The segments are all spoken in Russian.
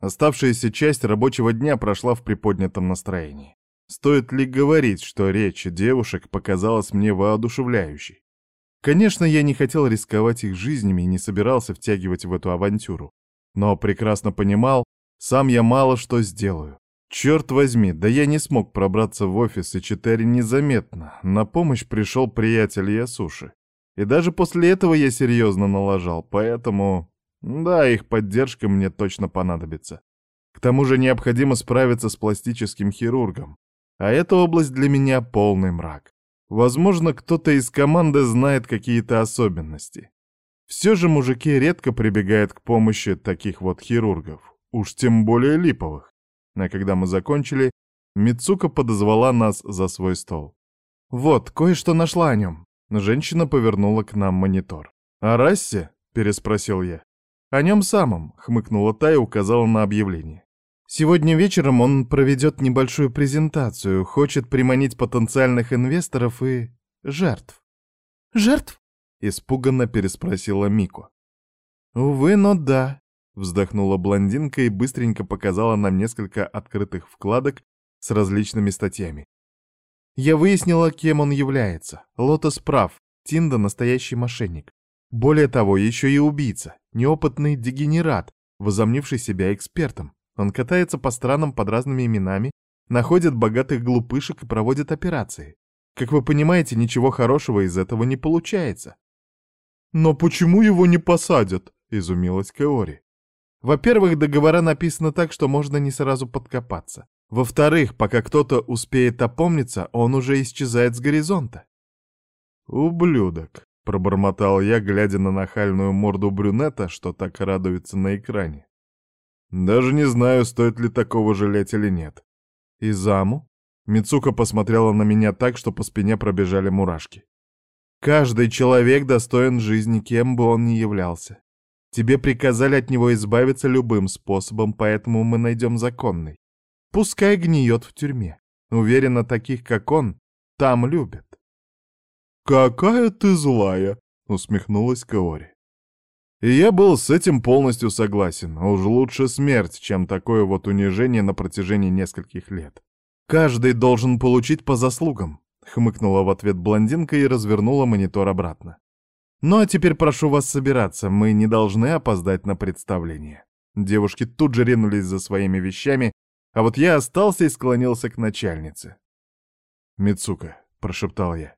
Оставшаяся часть рабочего дня прошла в приподнятом настроении. Стоит ли говорить, что речь девушек показалась мне воодушевляющей? Конечно, я не хотел рисковать их жизнями и не собирался втягивать в эту авантюру. Но прекрасно понимал, сам я мало что сделаю. Черт возьми, да я не смог пробраться в офис и читари незаметно. На помощь пришел приятель Ясуши. И даже после этого я серьезно налажал, поэтому... Да, их поддержка мне точно понадобится. К тому же необходимо справиться с пластическим хирургом. А эта область для меня полный мрак. Возможно, кто-то из команды знает какие-то особенности. Все же мужики редко прибегают к помощи таких вот хирургов, уж тем более липовых. А когда мы закончили, Мицука подозвала нас за свой стол. «Вот, кое-что нашла о нем». Женщина повернула к нам монитор. «О расе?» — переспросил я. «О нем самом», — хмыкнула та и указала на объявление. Сегодня вечером он проведет небольшую презентацию, хочет приманить потенциальных инвесторов и... жертв. «Жертв?» — испуганно переспросила Мико. «Увы, но да», — вздохнула блондинка и быстренько показала нам несколько открытых вкладок с различными статьями. Я выяснила, кем он является. Лотос прав, Тинда — настоящий мошенник. Более того, еще и убийца, неопытный дегенерат, возомнивший себя экспертом. Он катается по странам под разными именами, находит богатых глупышек и проводит операции. Как вы понимаете, ничего хорошего из этого не получается. «Но почему его не посадят?» — изумилась Кеори. Во-первых, договора написаны так, что можно не сразу подкопаться. Во-вторых, пока кто-то успеет опомниться, он уже исчезает с горизонта. «Ублюдок», — пробормотал я, глядя на нахальную морду брюнета, что так радуется на экране. Даже не знаю, стоит ли такого жалеть или нет. И заму? Мицука посмотрела на меня так, что по спине пробежали мурашки. Каждый человек достоин жизни, кем бы он ни являлся. Тебе приказали от него избавиться любым способом, поэтому мы найдем законный. Пускай гниет в тюрьме. Уверена, таких, как он, там любят. «Какая ты злая!» — усмехнулась Каори. И я был с этим полностью согласен. Уж лучше смерть, чем такое вот унижение на протяжении нескольких лет. «Каждый должен получить по заслугам», — хмыкнула в ответ блондинка и развернула монитор обратно. «Ну а теперь прошу вас собираться, мы не должны опоздать на представление». Девушки тут же ринулись за своими вещами, а вот я остался и склонился к начальнице. «Мицука», — прошептал я, —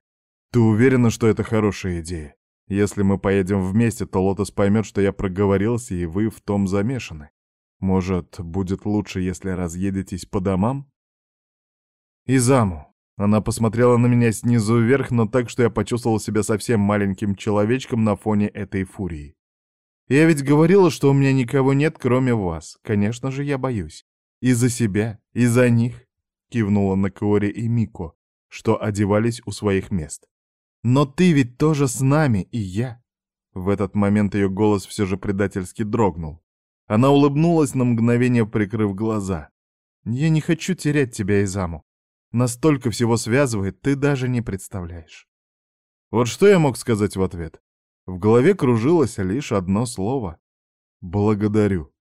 «ты уверена, что это хорошая идея? Если мы поедем вместе, то Лотос поймет, что я проговорился, и вы в том замешаны. Может, будет лучше, если разъедетесь по домам? И заму. Она посмотрела на меня снизу вверх, но так, что я почувствовал себя совсем маленьким человечком на фоне этой фурии. Я ведь говорила, что у меня никого нет, кроме вас. Конечно же, я боюсь. И за себя, и за них. Кивнула на Кори и Мико, что одевались у своих мест. Но ты ведь тоже с нами, и я. В этот момент ее голос все же предательски дрогнул. Она улыбнулась на мгновение, прикрыв глаза. Я не хочу терять тебя, Изаму. Настолько всего связывает, ты даже не представляешь. Вот что я мог сказать в ответ? В голове кружилось лишь одно слово. «Благодарю».